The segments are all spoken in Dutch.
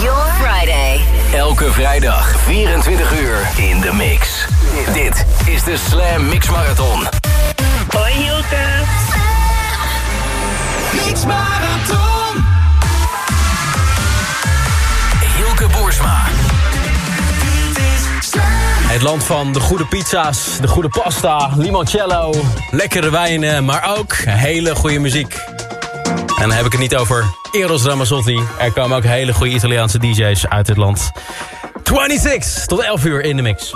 Your Friday. Elke vrijdag 24 uur in de mix. Dit is de Slam Mix Marathon. Hoi Hilke. Mix Marathon. Hilke Boersma. Het land van de goede pizza's, de goede pasta, limoncello, lekkere wijnen, maar ook hele goede muziek. En dan heb ik het niet over Eros Ramazzotti. Er komen ook hele goede Italiaanse DJ's uit dit land. 26 tot 11 uur in de mix.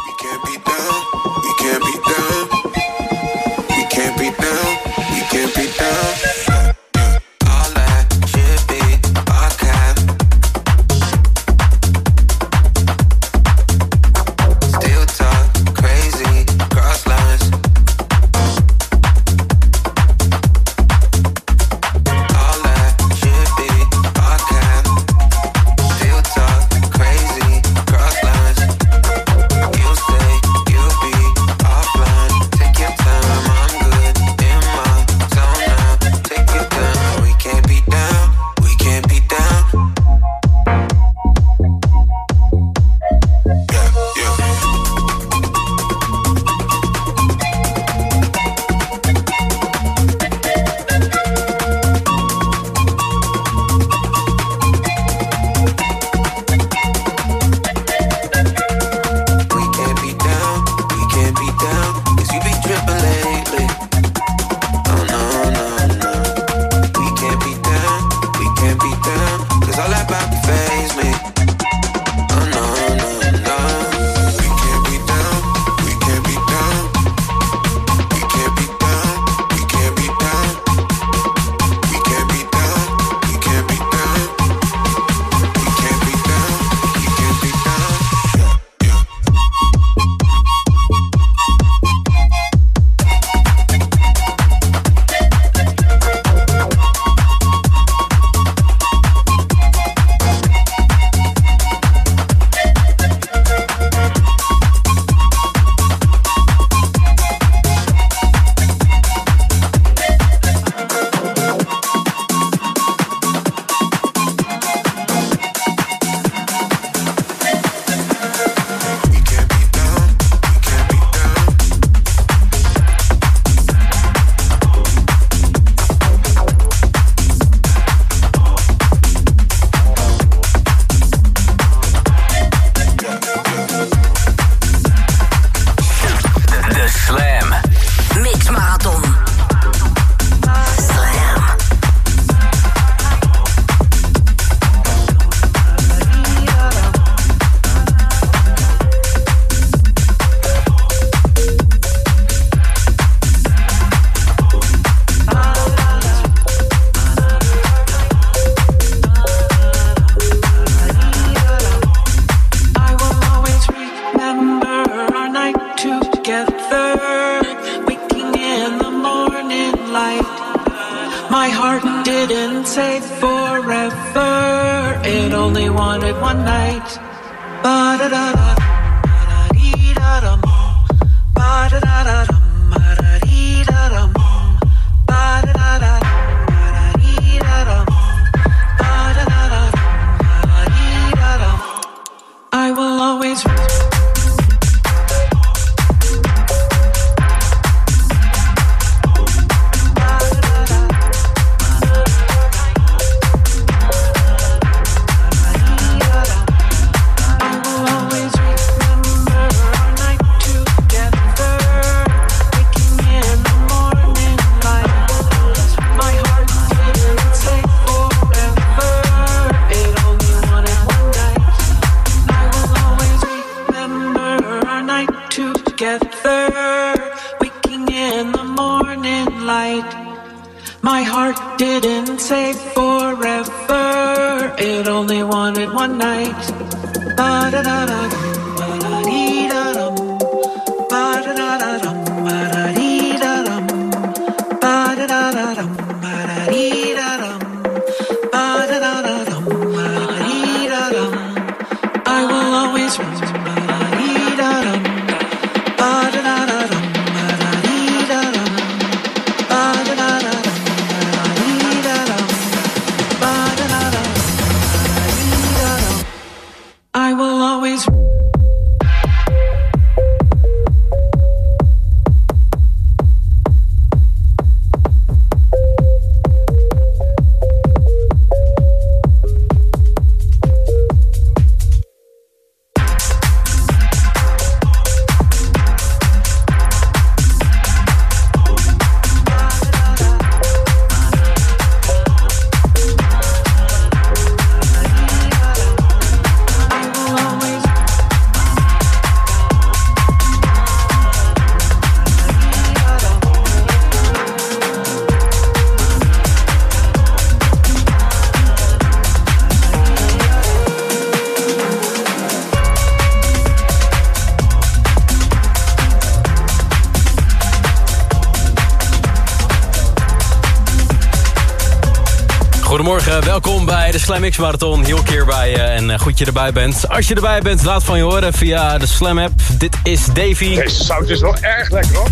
Slam X Marathon. Heel keer bij je en eh, goed je erbij bent. Als je erbij bent, laat van je horen via de Slam app. Dit is Davy. Deze sound is wel erg lekker hoor.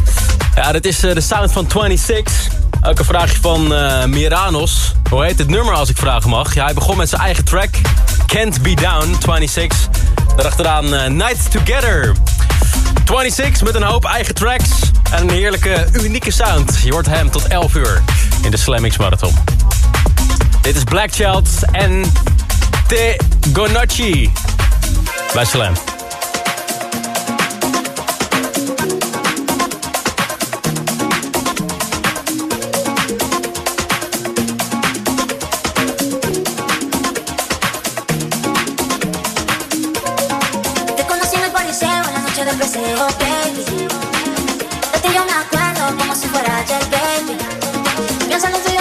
Ja, dit is eh, de sound van 26. Ook een vraagje van eh, Miranos. Hoe heet het nummer als ik vragen mag? Ja, hij begon met zijn eigen track. Can't Be Down, 26. Daarachteraan uh, Night Together. 26 met een hoop eigen tracks en een heerlijke, unieke sound. Je hoort hem tot 11 uur in de Slam X Marathon. Dit is Black Child en Te Gonocci bij Slam. yo me acuerdo como si fuera ayer, baby. Piensa en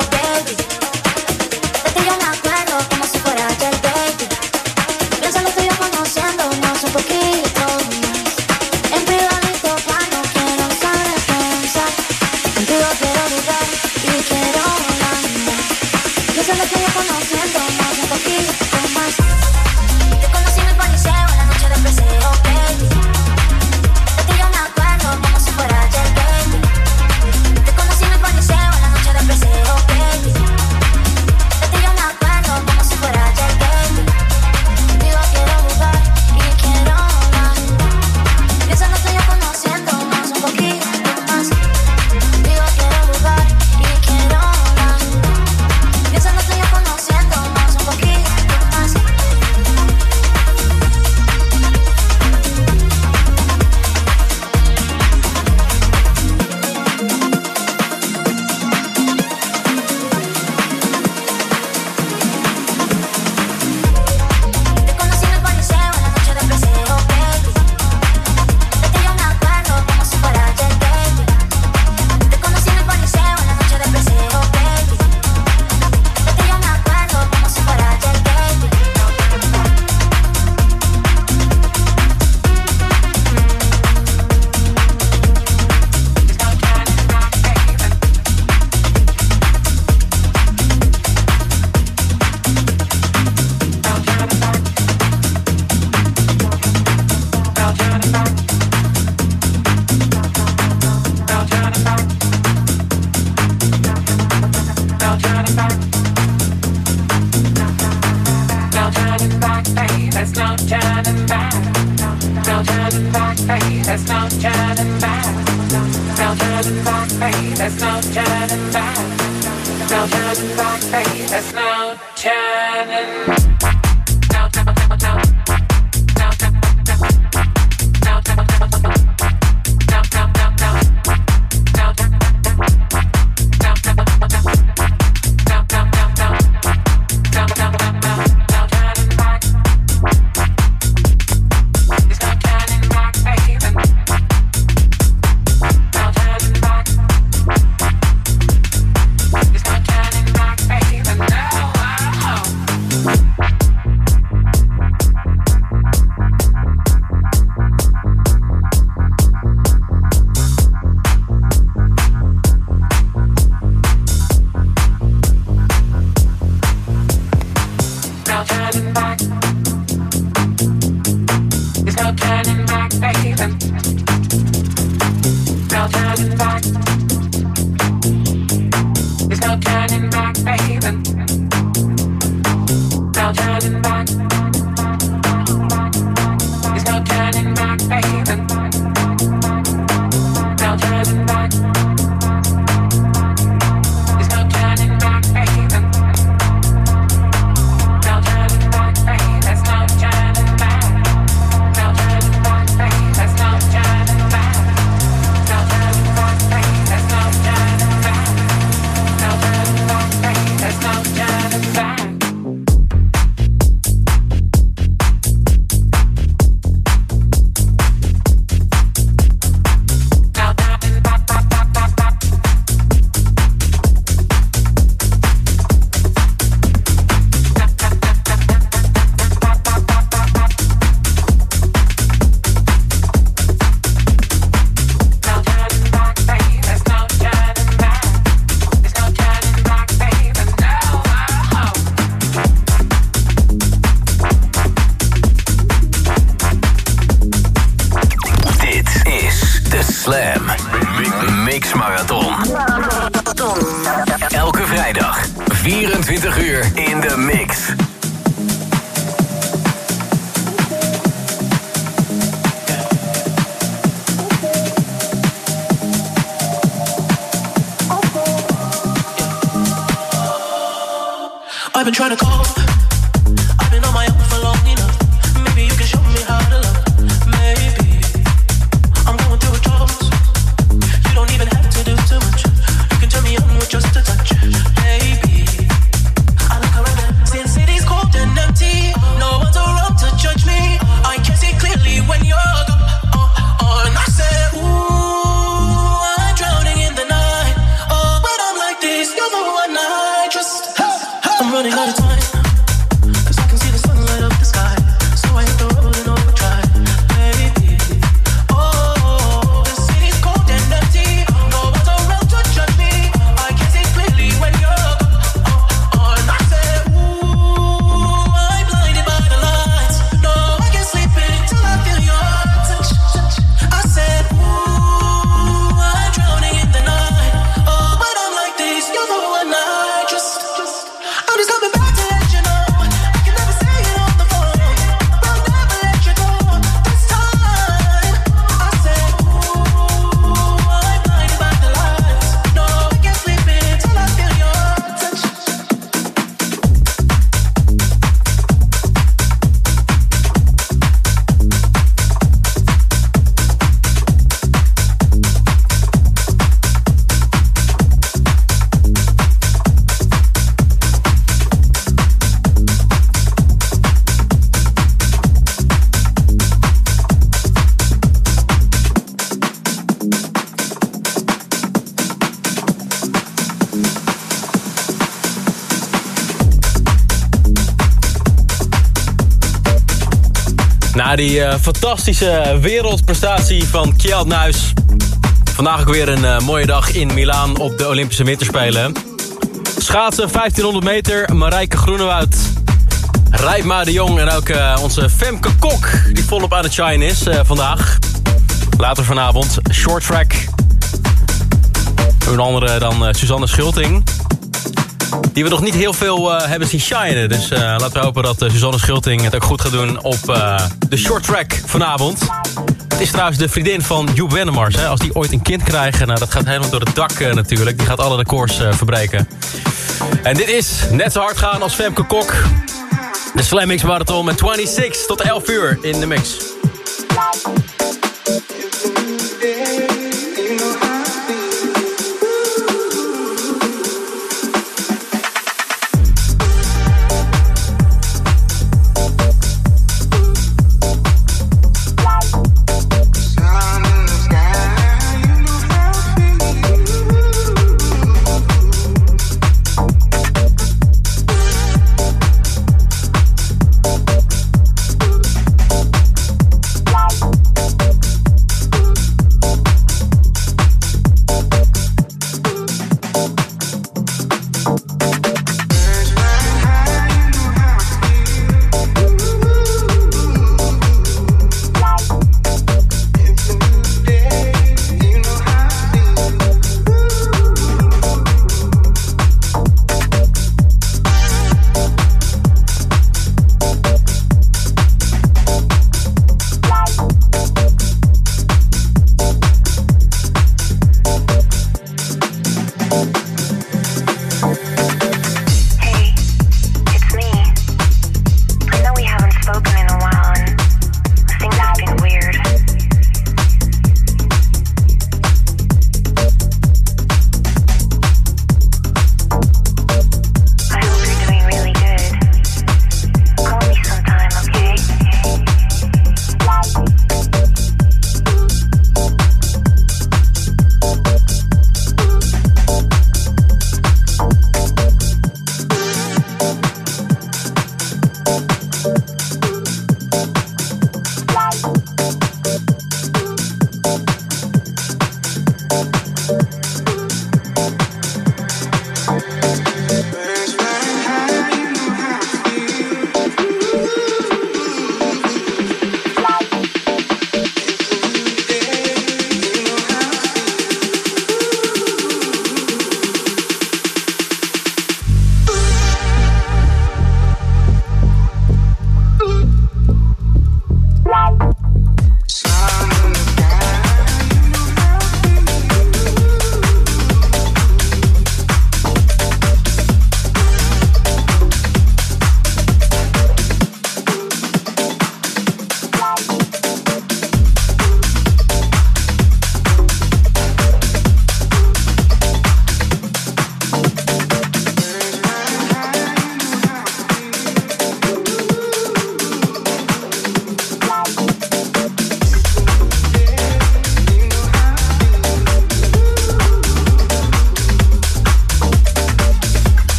baby. Die eh, fantastische wereldprestatie van Kjeld Nuis. Vandaag ook weer een eh, mooie dag in Milaan op de Olympische Winterspelen. Schaatsen, 1500 meter, Marijke Groenewoud. Rijpma de Jong en ook eh, onze Femke Kok, die volop aan het shine is vandaag. Later vanavond, short track. Een andere dan Suzanne Schulting die we nog niet heel veel eh, hebben zien shinen. Dus eh, laten we hopen dat eh, Suzanne Schulting het ook goed gaat doen op de short track vanavond. Het is trouwens de vriendin van Joep Wennemars. Hè. Als die ooit een kind krijgen, nou, dat gaat helemaal door het dak natuurlijk. Die gaat alle records verbreken. En dit is net zo hard gaan als Femke Kok. De Slam Mix Marathon met 26 tot 11 uur in de mix.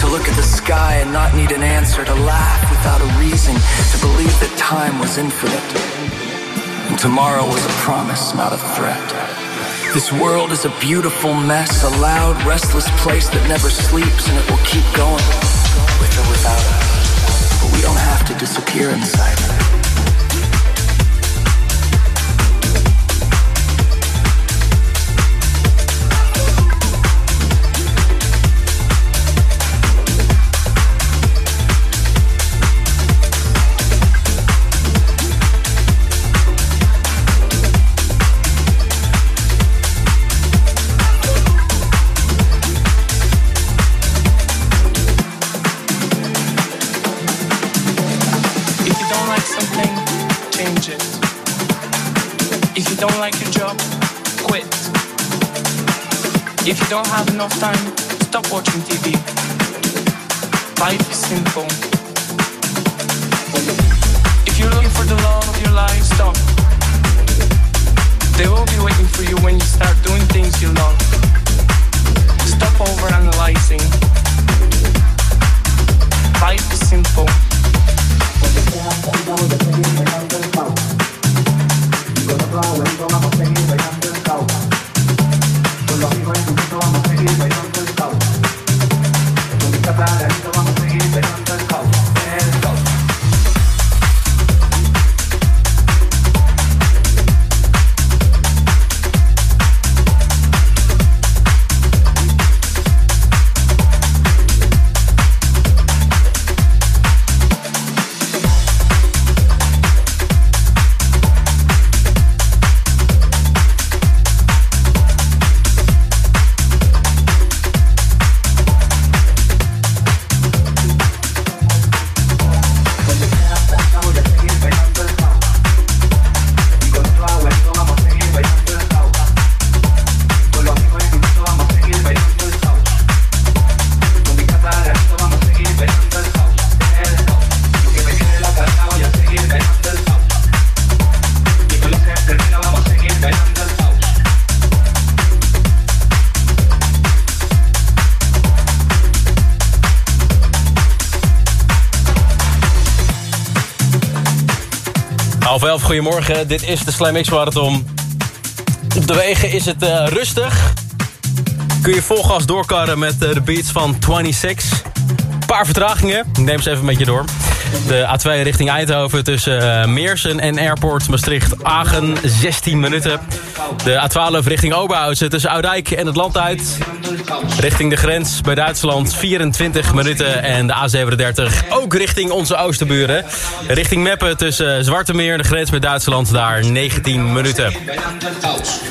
To look at the sky and not need an answer, to laugh without a reason, to believe that time was infinite. And tomorrow was a promise, not a threat. This world is a beautiful mess, a loud, restless place that never sleeps, and it will keep going, with or without us. But we don't have to disappear inside If you don't have enough time, stop watching TV. Life is simple. If you're looking for the love of your life, stop. They will be waiting for you when you start doing things you love. Stop overanalyzing. Life is simple. Elf, goedemorgen. Dit is de Slam X Marathon. Op de wegen is het eh, rustig. Kun je vol gas doorkarren met eh, de beats van 26. Paar vertragingen. Ik neem ze even met je door. De A2 richting Eindhoven tussen eh, Meersen en Airport Maastricht-Agen 16 minuten. De A12 richting Oberhausen tussen Oudijk en het land uit. Richting de grens bij Duitsland 24 minuten. En de A37 ook richting onze oosterburen. Richting Meppen tussen Zwarte Meer de grens met Duitsland daar 19 minuten.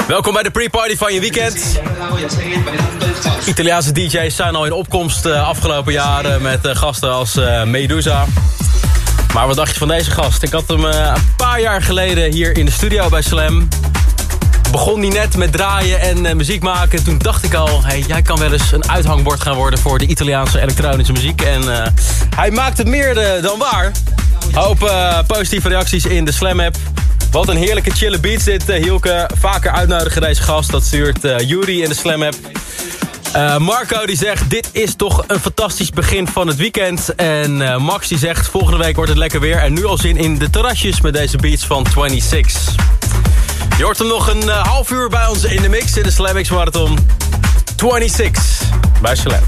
Welkom bij de pre-party van je weekend. Italiaanse DJ's zijn al in opkomst de afgelopen jaren met eh, gasten als eh, Medusa. Maar wat dacht je van deze gast? Ik had hem eh, een paar jaar geleden hier in de studio bij Slam. Begon hij net met draaien en eh, muziek maken. Toen dacht ik al, hey, jij kan wel eens een uithangbord gaan worden... voor de Italiaanse elektronische muziek. En eh, hij maakt het meer eh, dan waar. Hoop positieve reacties in de Slam-app. Wat een heerlijke chille beats dit, Hielke. Vaker uitnodigen deze gast. Dat stuurt Yuri in de Slam-app. Eh, Marco die zegt, dit is toch een fantastisch begin van het weekend. En Max die zegt, volgende week wordt het lekker weer. En nu al zin in de terrasjes met deze beats van 26. Je hoort hem nog een eh, half uur bij ons in de mix in de Slam Marathon. 26 bij Slam.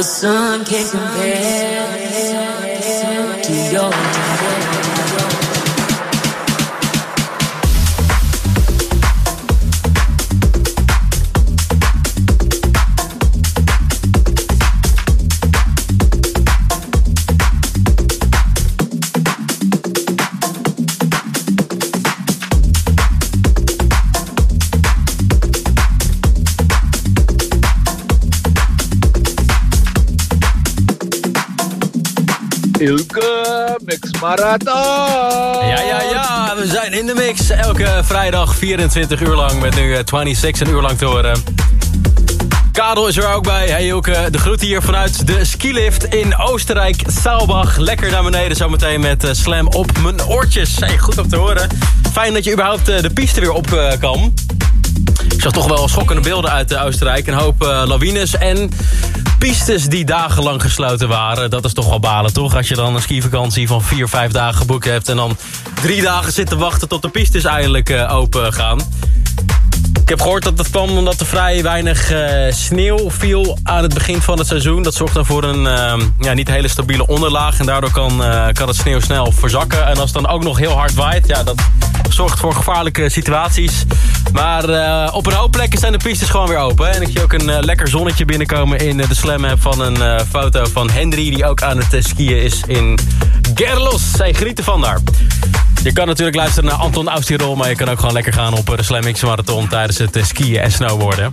The sun can't compare to your Ilke Marathon. Ja, ja, ja. We zijn in de mix. Elke vrijdag 24 uur lang. Met nu eh, 26 een uur lang te horen. Karel is er ook bij. Hey Ilke, de groet hier vanuit de skilift in Oostenrijk, Saalbach. Lekker naar beneden zometeen met eh, Slam op mijn oortjes. Hey, goed om te horen. Fijn dat je überhaupt eh, de piste weer op eh, kan. Ik zag toch wel schokkende beelden uit eh, Oostenrijk. Een hoop eh, lawines en pistes die dagenlang gesloten waren. Dat is toch wel balen, toch? Als je dan een skivakantie van vier, vijf dagen geboekt hebt... en dan drie dagen zit te wachten tot de pistes eindelijk eh, open gaan. Ik heb gehoord dat dat kwam omdat er vrij weinig eh, sneeuw viel aan het begin van het seizoen. Dat zorgt dan voor een eh, ja, niet hele stabiele onderlaag. En daardoor kan, eh, kan het sneeuw snel verzakken. En als het dan ook nog heel hard waait, ja, dat zorgt voor gevaarlijke situaties. Maar eh, op een hoop plekken zijn de pistes gewoon weer open. En ik zie ook een lekker zonnetje binnenkomen in de Slam van een foto van Henry... die ook aan het skiën is in Gerlos. Zij genieten van daar. Je kan natuurlijk luisteren naar Anton Austirol... maar je kan ook gewoon lekker gaan op eh, de Slam Marathon... tijdens het eh, skiën en snowboarden.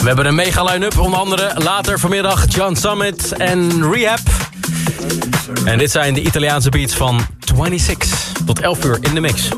We hebben een mega line-up, onder andere later vanmiddag John Summit en Rehab. En dit zijn de Italiaanse beats van 26 tot 11 uur in de mix.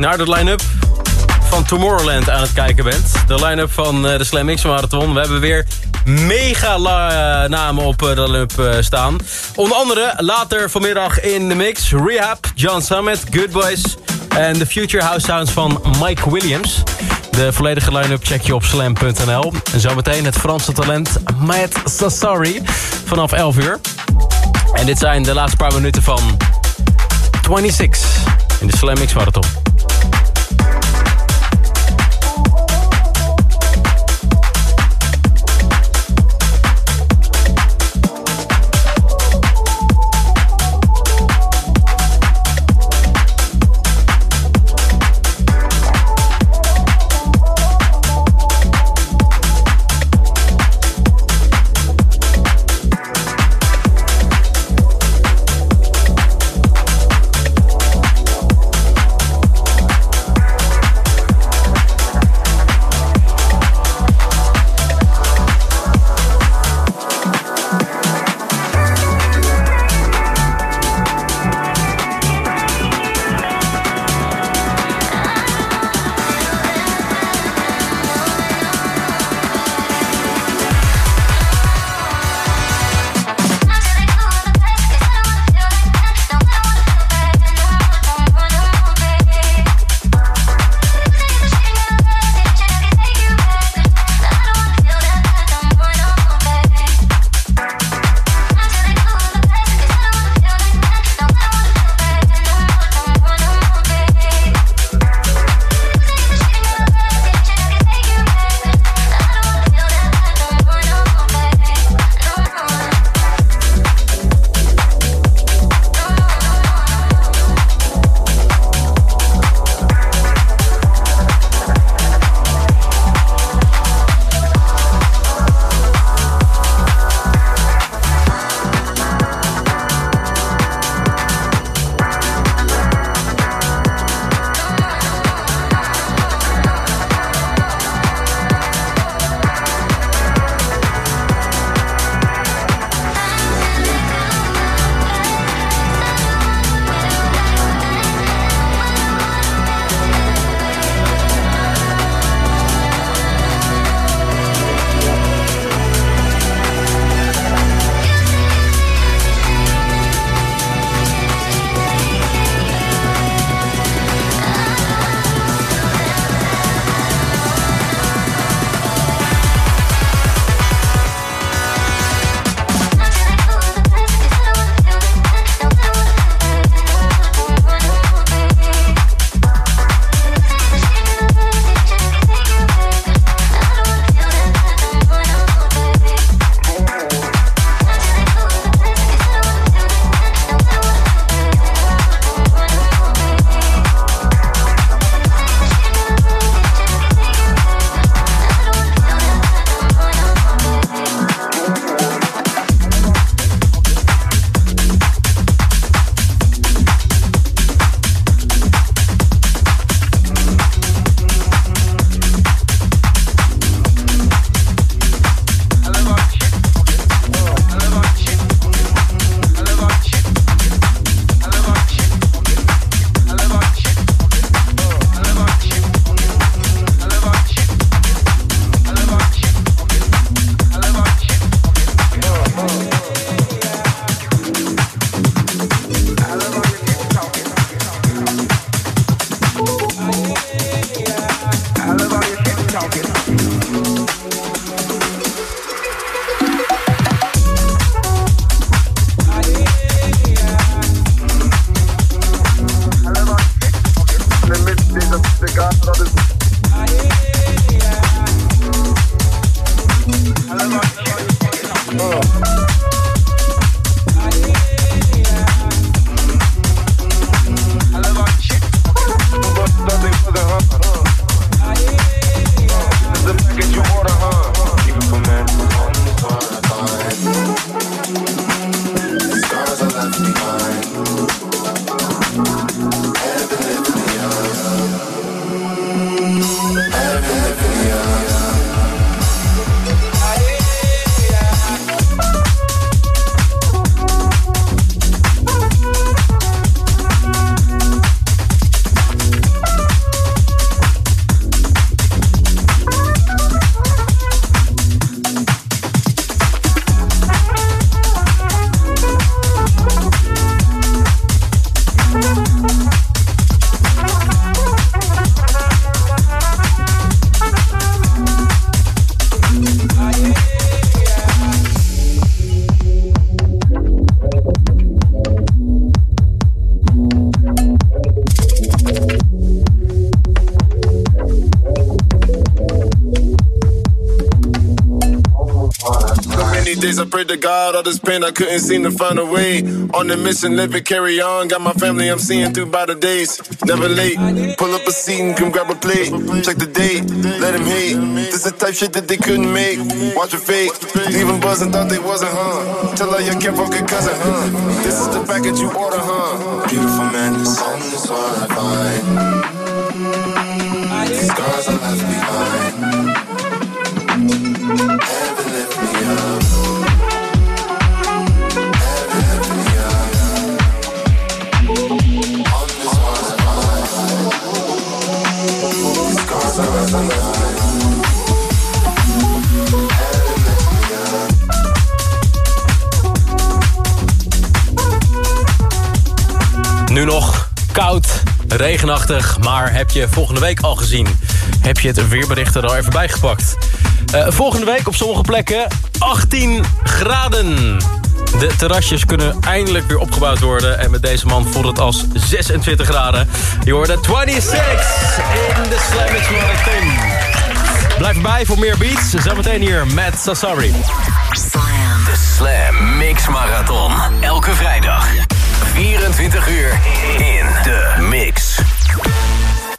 Naar de line-up van Tomorrowland aan het kijken bent. De line-up van eh, de Slam X Marathon. We hebben weer mega la- namen op eh, de line-up eh, staan. Onder andere later vanmiddag in de mix... Rehab, John Summit, Good Boys... en de Future House Sounds van Mike Williams. De volledige line-up check je op slam.nl. En zometeen het Franse talent Matt Sassari vanaf 11 uur. En dit zijn de laatste paar minuten van 26 in de Slam X Marathon. Prayed to God, all this pain I couldn't seem to find a way. On the mission, live it, carry on. Got my family I'm seeing through by the days. Never late. Pull up a seat and come grab a plate. Check the date, let him hate. This the type shit that they couldn't make. Watch it fake. 'em buzzing, thought they wasn't, huh? Tell her you can't fuck a cousin, huh? This is the package you order, huh? Beautiful man, this song is what I find. Scars I left behind. Nu nog koud, regenachtig, maar heb je volgende week al gezien? Heb je het weerbericht er al even bij gepakt? Eh, volgende week op sommige plekken 18 graden. De terrasjes kunnen eindelijk weer opgebouwd worden. En met deze man voelt het als 26 graden. Je hoorde 26 in de Slam Mix Marathon. Blijf erbij voor meer beats. Zometeen hier met Sassari. De Slam 24 uur in de mix.